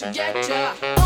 to get ya